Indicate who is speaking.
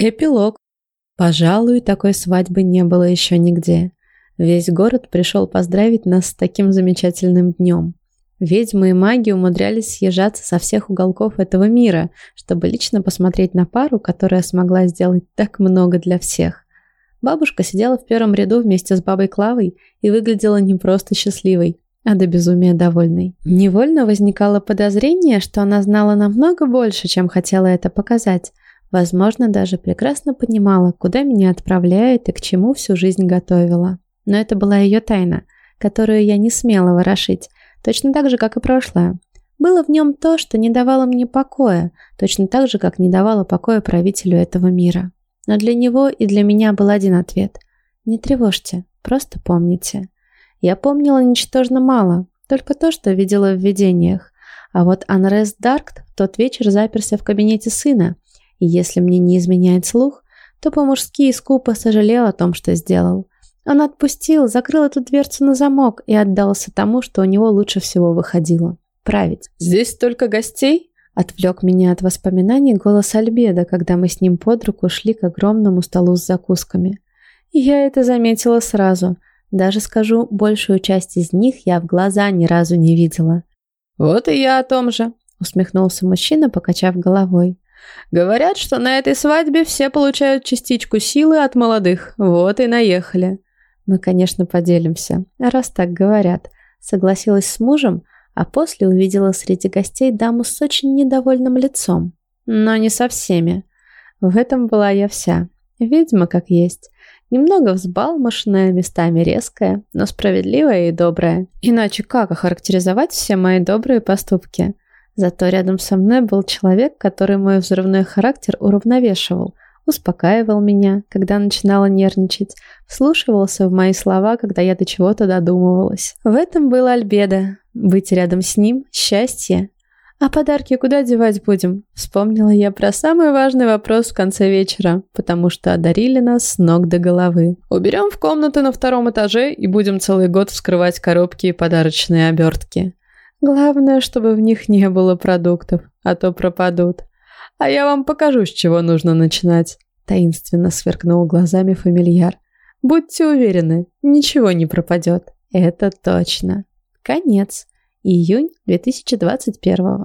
Speaker 1: Эпилог. Пожалуй, такой свадьбы не было еще нигде. Весь город пришел поздравить нас с таким замечательным днем. Ведьмы и маги умудрялись съезжаться со всех уголков этого мира, чтобы лично посмотреть на пару, которая смогла сделать так много для всех. Бабушка сидела в первом ряду вместе с бабой Клавой и выглядела не просто счастливой, а до безумия довольной. Невольно возникало подозрение, что она знала намного больше, чем хотела это показать. Возможно, даже прекрасно понимала, куда меня отправляет и к чему всю жизнь готовила. Но это была ее тайна, которую я не смела ворошить, точно так же, как и прошлое. Было в нем то, что не давало мне покоя, точно так же, как не давало покоя правителю этого мира. Но для него и для меня был один ответ. Не тревожьте, просто помните. Я помнила ничтожно мало, только то, что видела в видениях. А вот Анрес Даркт в тот вечер заперся в кабинете сына, и если мне не изменяет слух, то по-мужски скупо сожалел о том, что сделал. Он отпустил, закрыл эту дверцу на замок и отдался тому, что у него лучше всего выходило – править.
Speaker 2: «Здесь столько гостей?»
Speaker 1: Отвлек меня от воспоминаний голос Альбеда, когда мы с ним под руку шли к огромному столу с закусками. И я это заметила сразу. Даже скажу, большую часть из них я в глаза ни разу не видела.
Speaker 2: «Вот и я о том же», — усмехнулся мужчина, покачав головой. «Говорят, что на этой свадьбе все получают частичку силы от молодых. Вот и наехали».
Speaker 1: «Мы, конечно, поделимся, раз так говорят», — согласилась с мужем, — а после увидела среди гостей даму с очень недовольным лицом. Но не со всеми. В этом была я вся. Ведьма как есть. Немного взбалмошная, местами резкая, но справедливая и добрая. Иначе как охарактеризовать все мои добрые поступки? Зато рядом со мной был человек, который мой взрывной характер уравновешивал, успокаивал меня, когда начинала нервничать, вслушивался в мои слова, когда я до чего-то додумывалась. В этом было Альбеда, быть рядом с ним – счастье. А подарки куда девать будем? Вспомнила я про самый важный вопрос в конце вечера, потому что одарили нас с ног до головы.
Speaker 2: Уберем в комнаты на втором этаже и будем целый год вскрывать коробки и подарочные обертки.
Speaker 1: Главное, чтобы в них не было продуктов, а то пропадут.
Speaker 2: А я вам покажу, с чего нужно начинать.
Speaker 1: Таинственно сверкнул глазами фамильяр. Будьте уверены, ничего не пропадет. Это точно. Конец. Июнь 2021